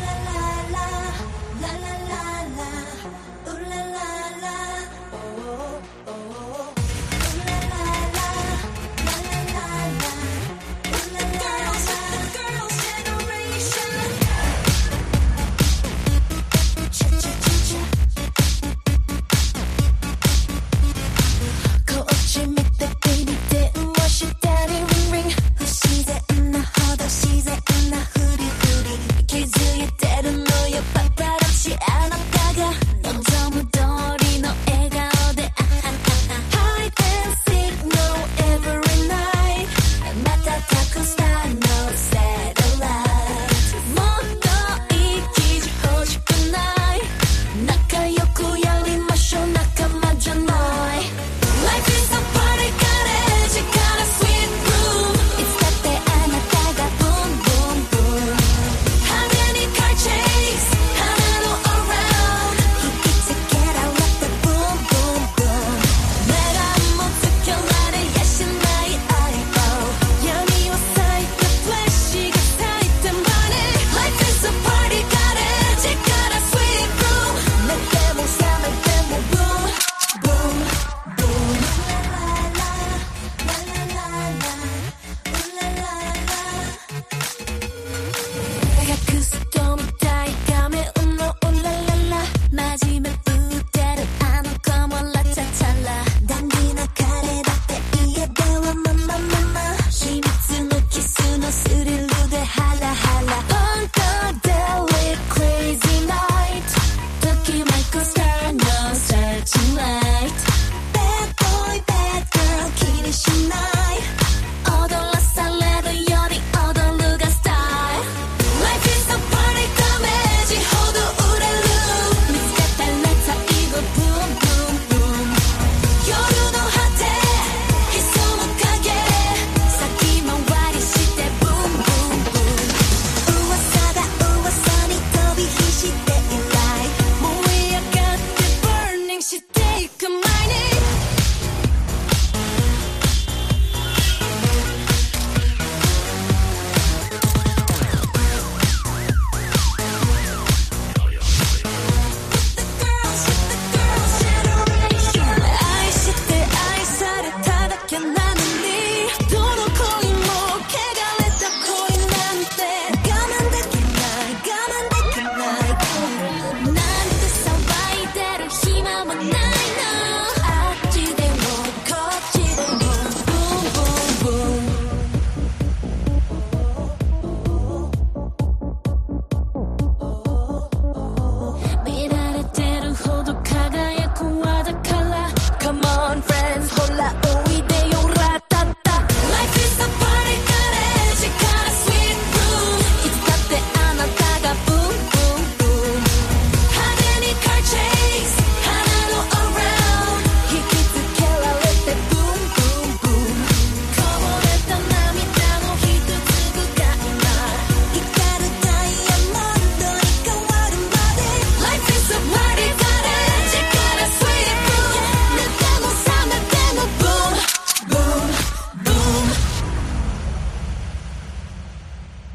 la la Because.